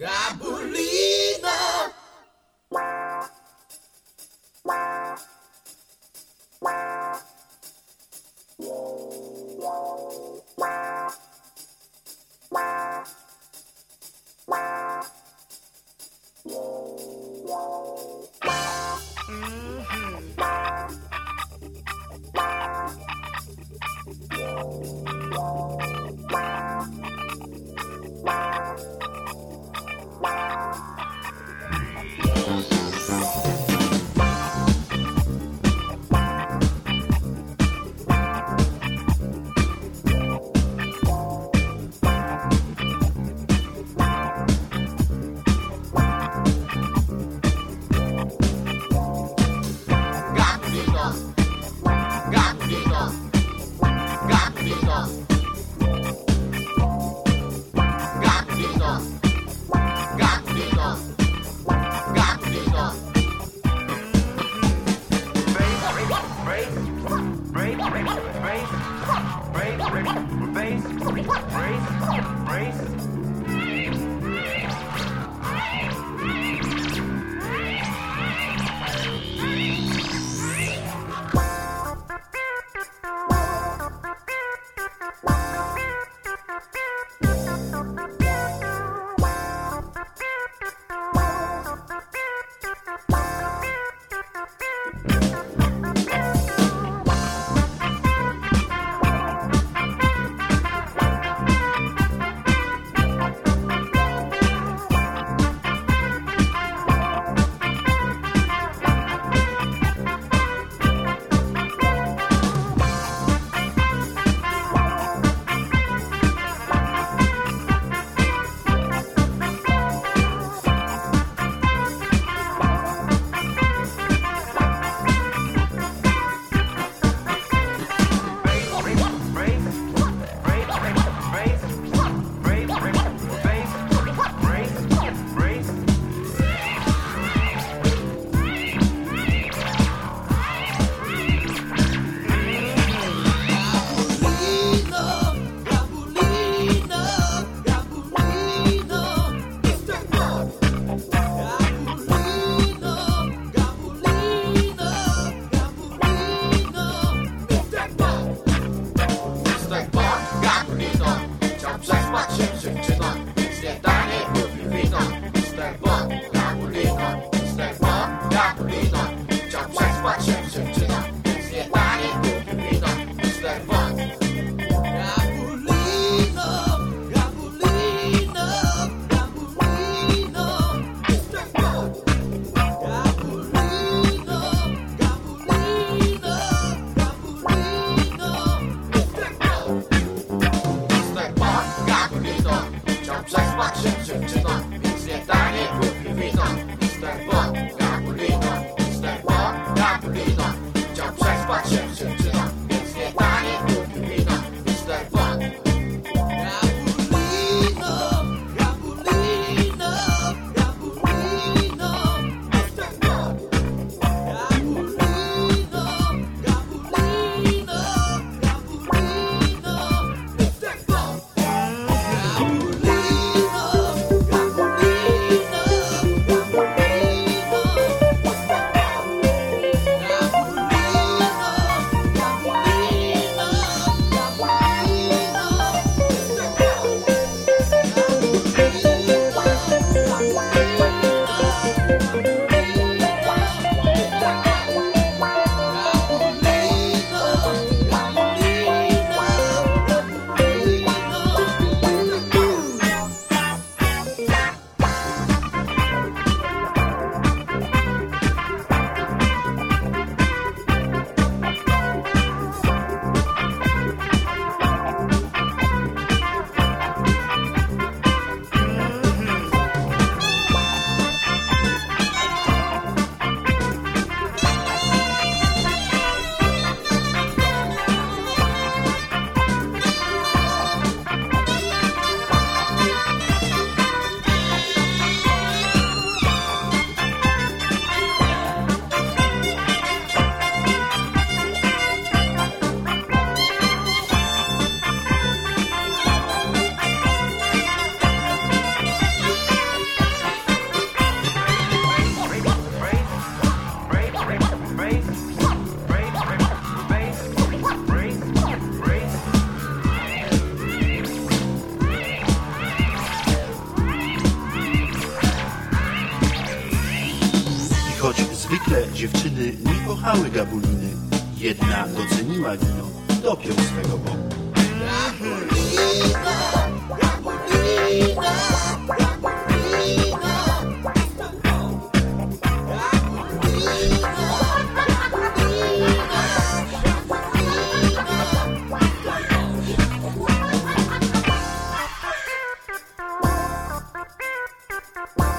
God zwykle dziewczyny nie kochały gabuliny. Jedna doceniła wino, dopiął swego boku. Bye.